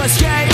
us yeah